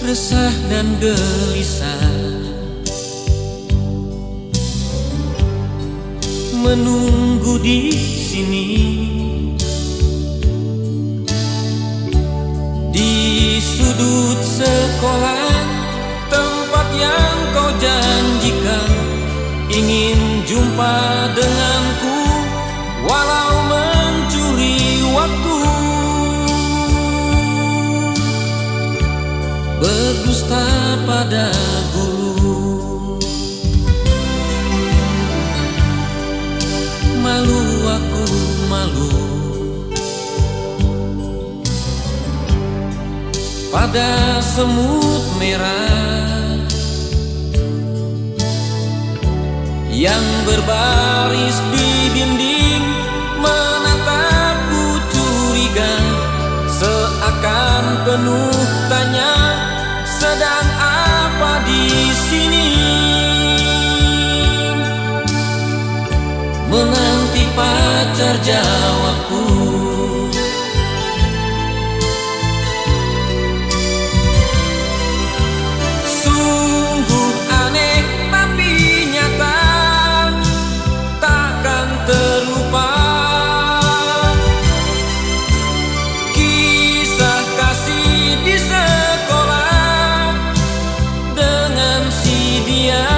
resah dan gelisah. Menunggu di sini. Di sudut sekolah tempat yang berdusta pada guru malu aku malu. Pada semut merah yang berbaris di dinding menatapku curiga seakan penuh pacar jawabku sungguh aneh tapi nyata takkan terlupa. Kisah kasih di sekolah dengan si dia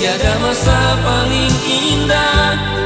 tiada masa paling indah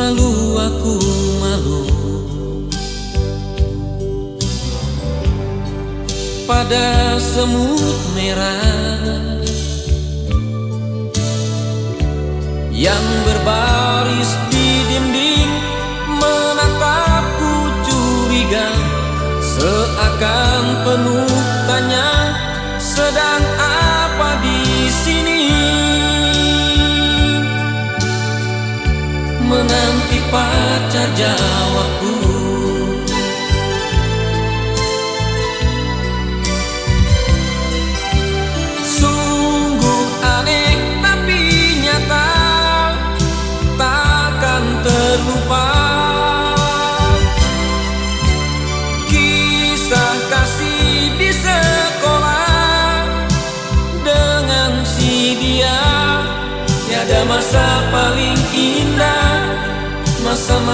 malu aku malu. Pada semut merah yang berbaris di dinding menatapku curiga seakan penuh tanya sedang menanti pacar jawabku. Sungguh aneh tapi nyata takkan terlupa. Kisah kasih di sekolah dengan si dia Tiada masa